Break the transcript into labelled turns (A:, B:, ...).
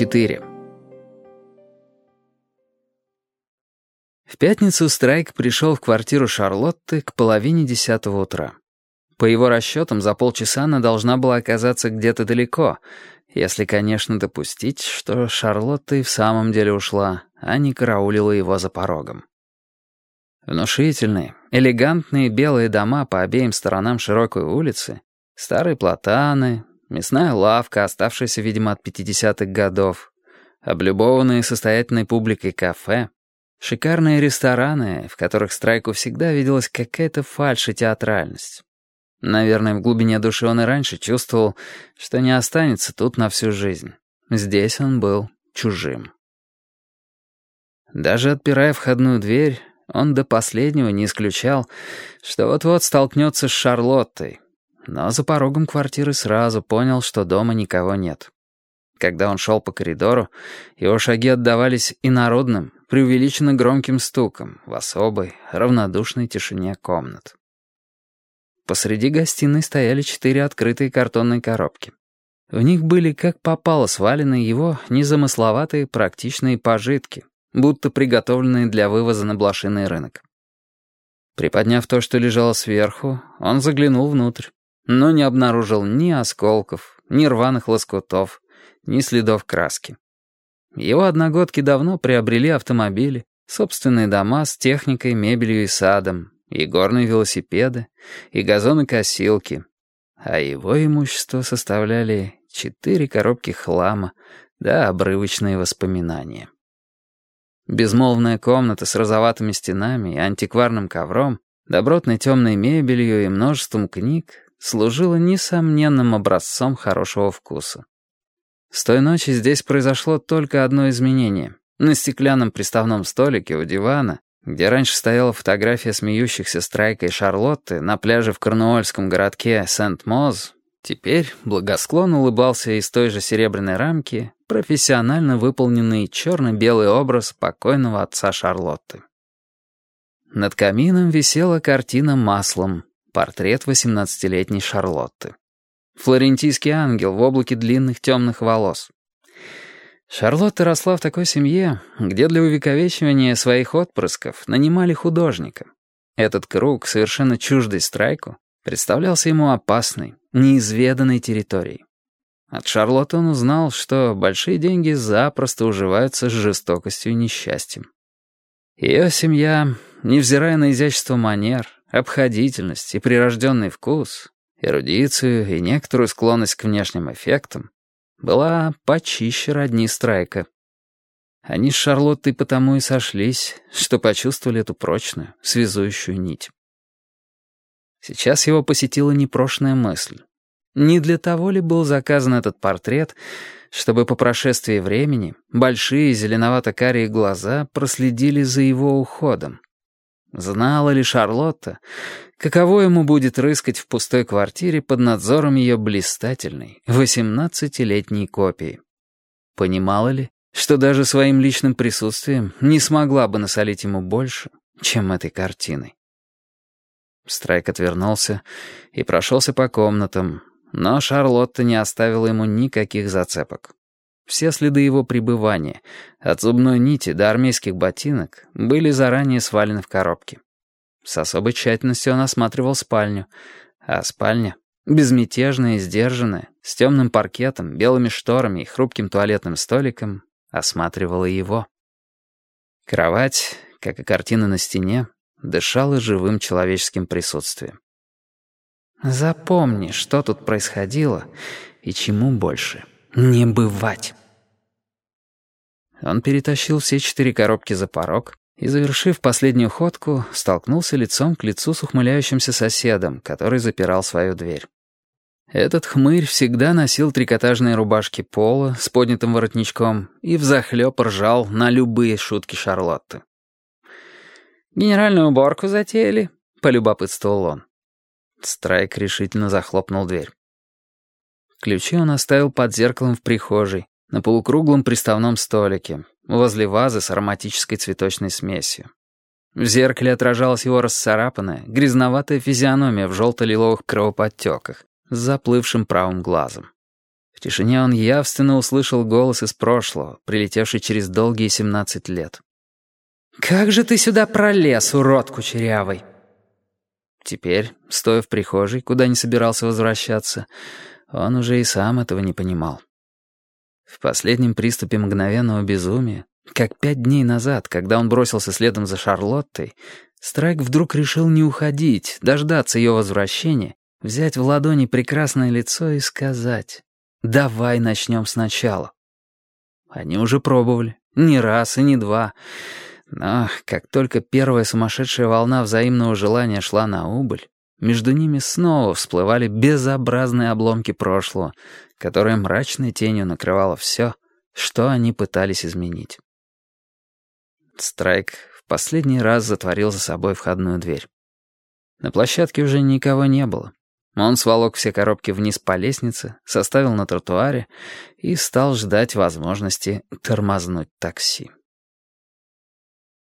A: 4. В пятницу Страйк пришел в квартиру Шарлотты к половине десятого утра. По его расчетам, за полчаса она должна была оказаться где-то далеко, если, конечно, допустить, что Шарлотта и в самом деле ушла, а не караулила его за порогом. Внушительные, элегантные белые дома по обеим сторонам широкой улицы, старые платаны, мясная лавка, оставшаяся, видимо, от 50-х годов, облюбованные состоятельной публикой кафе, шикарные рестораны, в которых Страйку всегда виделась какая-то фальшь и театральность. Наверное, в глубине души он и раньше чувствовал, что не останется тут на всю жизнь. Здесь он был чужим. Даже отпирая входную дверь, он до последнего не исключал, что вот-вот столкнется с Шарлоттой, но за порогом квартиры сразу понял, что дома никого нет. Когда он шел по коридору, его шаги отдавались инородным, преувеличенно громким стуком в особой, равнодушной тишине комнат. Посреди гостиной стояли четыре открытые картонные коробки. В них были как попало свалены его незамысловатые практичные пожитки, будто приготовленные для вывоза на блошиный рынок. Приподняв то, что лежало сверху, он заглянул внутрь, но не обнаружил ни осколков, ни рваных лоскутов, ни следов краски. Его одногодки давно приобрели автомобили, собственные дома с техникой, мебелью и садом, и горные велосипеды, и газоны-косилки, а его имущество составляли четыре коробки хлама да обрывочные воспоминания. Безмолвная комната с розоватыми стенами и антикварным ковром, добротной темной мебелью и множеством книг служила несомненным образцом хорошего вкуса. С той ночи здесь произошло только одно изменение. На стеклянном приставном столике у дивана, где раньше стояла фотография смеющихся Страйка и Шарлотты на пляже в корнуольском городке Сент-Моз, теперь благосклонно улыбался из той же серебряной рамки профессионально выполненный черно-белый образ покойного отца Шарлотты. Над камином висела картина маслом, портрет 18-летней Шарлотты. Флорентийский ангел в облаке длинных темных волос. Шарлотта росла в такой семье, где для увековечивания своих отпрысков нанимали художника. Этот круг, совершенно чуждый страйку, представлялся ему опасной, неизведанной территорией. От Шарлотты он узнал, что большие деньги запросто уживаются с жестокостью и несчастьем. Ее семья, невзирая на изящество манер, обходительность и прирожденный вкус, эрудицию и некоторую склонность к внешним эффектам, была почище родни Страйка. Они с Шарлоттой потому и сошлись, что почувствовали эту прочную, связующую нить. Сейчас его посетила непрошенная мысль. Не для того ли был заказан этот портрет, чтобы по прошествии времени большие зеленовато-карие глаза проследили за его уходом? Знала ли Шарлотта, каково ему будет рыскать в пустой квартире под надзором ее блистательной, восемнадцатилетней копии? Понимала ли, что даже своим личным присутствием не смогла бы насолить ему больше, чем этой картиной? Страйк отвернулся и прошелся по комнатам, но Шарлотта не оставила ему никаких зацепок. Все следы его пребывания, от зубной нити до армейских ботинок, были заранее свалены в коробки. С особой тщательностью он осматривал спальню, а спальня, безмятежная и сдержанная, с темным паркетом, белыми шторами и хрупким туалетным столиком, осматривала его. Кровать, как и картина на стене, дышала живым человеческим присутствием. Запомни, что тут происходило и чему больше не бывать. Он перетащил все четыре коробки за порог и, завершив последнюю ходку, столкнулся лицом к лицу с ухмыляющимся соседом, который запирал свою дверь. Этот хмырь всегда носил трикотажные рубашки пола с поднятым воротничком и взахлёб ржал на любые шутки Шарлотты. «Генеральную уборку затеяли?» — полюбопытствовал он. Страйк решительно захлопнул дверь. Ключи он оставил под зеркалом в прихожей, на полукруглом приставном столике, возле вазы с ароматической цветочной смесью. В зеркале отражалась его расцарапанная, грязноватая физиономия в желто-лиловых кровоподтеках с заплывшим правым глазом. В тишине он явственно услышал голос из прошлого, прилетевший через долгие 17 лет. «Как же ты сюда пролез, урод кучерявый!» Теперь, стоя в прихожей, куда не собирался возвращаться, он уже и сам этого не понимал. В последнем приступе мгновенного безумия, как пять дней назад, когда он бросился следом за Шарлоттой, Страйк вдруг решил не уходить, дождаться ее возвращения, взять в ладони прекрасное лицо и сказать «Давай начнем сначала». Они уже пробовали, не раз и не два, но как только первая сумасшедшая волна взаимного желания шла на убыль, между ними снова всплывали безобразные обломки прошлого, которое мрачной тенью накрывало все, что они пытались изменить. Страйк в последний раз затворил за собой входную дверь. На площадке уже никого не было. Он сволок все коробки вниз по лестнице, составил на тротуаре и стал ждать возможности тормознуть такси.